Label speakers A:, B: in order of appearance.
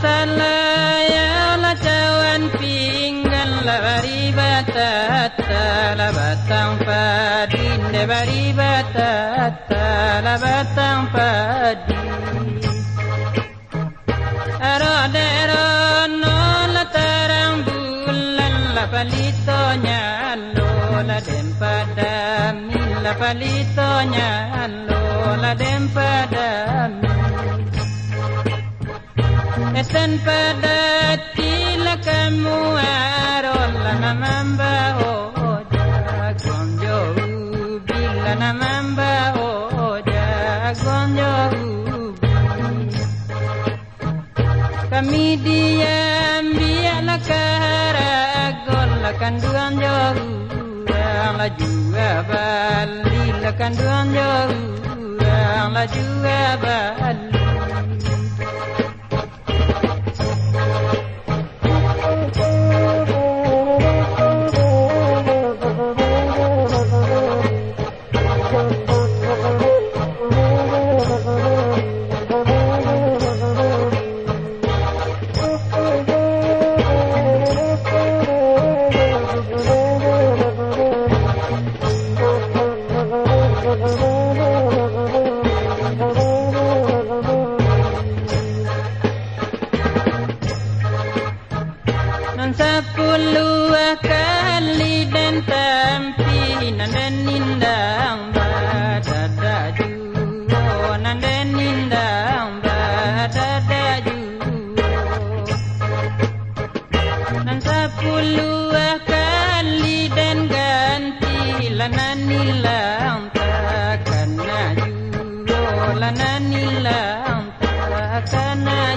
A: Sen padin de bari batata la batang padin Aro dero no la tarang bulan la palitonya lo la dempada min la palitonya lo la dempada min Esan pada bila namamba oja gonjo kami diam biarlah kahara gola kanduan jauh la juga bali la kanduan jauh la juga sepuluh kali dan tampinan dan indang badada juo nan dan indang badada juo nan sepuluh kali dan ganti lanan hilang takkan juo lanan hilang takkan